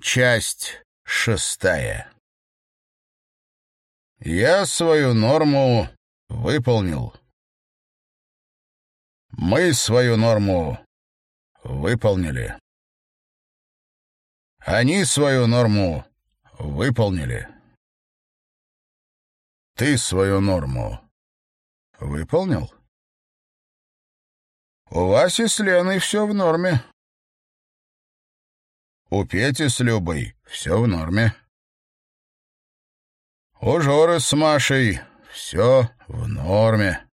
Часть шестая. Я свою норму выполнил. Мы свою норму выполнили. Они свою норму выполнили. Ты свою норму выполнил? У Васи с Леной все в норме. У Пети с Любой все в норме. У Жоры с Машей все в норме.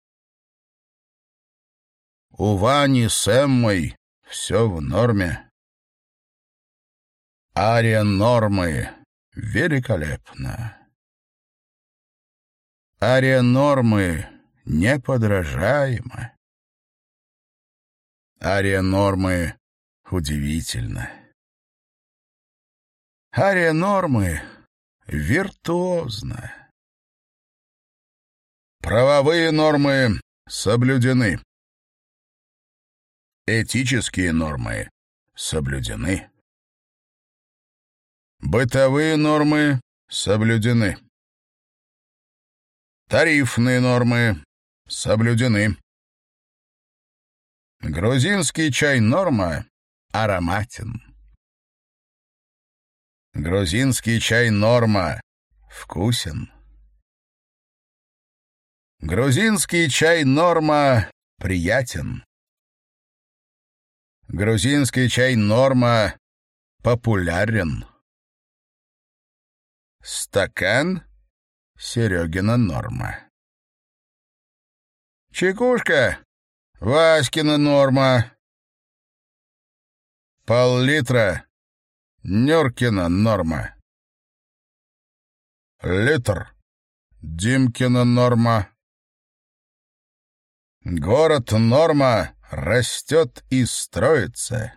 У Вани с Эммой все в норме. Ария нормы великолепна. Ария нормы неподражаема. Ария нормы удивительна. Ария нормы виртуозна. Правовые нормы соблюдены. Этические нормы соблюдены. Бытовые нормы соблюдены. Тарифные нормы соблюдены. Грузинский чай норма ароматен. Грузинский чай норма вкусен. Грузинский чай норма приятен. Грузинский чай норма популярен. Стакан Серегина норма. Чекушка Васькина норма. Пол-литра Нюркина норма. Литр. Димкина норма. Город норма растет и строится.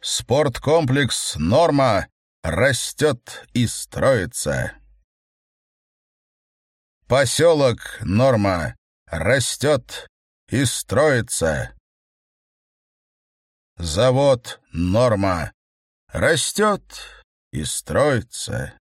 Спорткомплекс норма растет и строится. Поселок норма растет и строится. Завод «Норма» растет и строится.